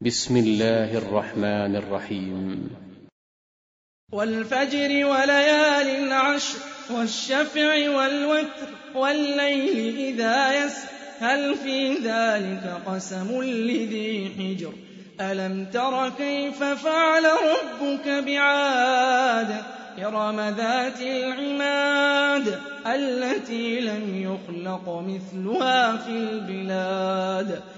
بسم الله الرحمن الرحيم. والفجر وليال عشر والشفع والوتر والليل إذا يسر هل في ذلك قسم لذي حجر؟ ألم تر كيف فعل ربك بعاد؟ إرم ذات العماد التي لم يخلق مثلها في البلاد.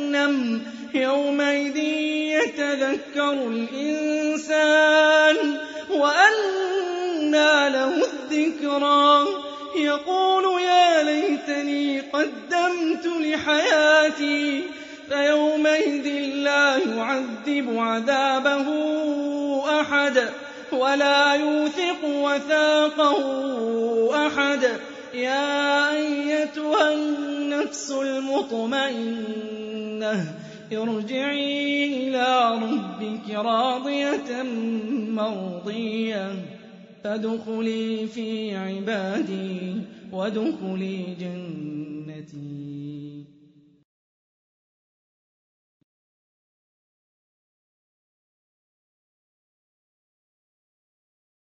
يتذكر الإنسان وأنى له الذكرى. يقول يا ليتني قدمت لحياتي فيومئذ لا يعذب عذابه أحد ولا يوثق وثاقه أحد. يا أيتها النفس المطمئنة ارجعي إلى ربك راضية مرضية. فادخلي في عبادي وادخلي جنتي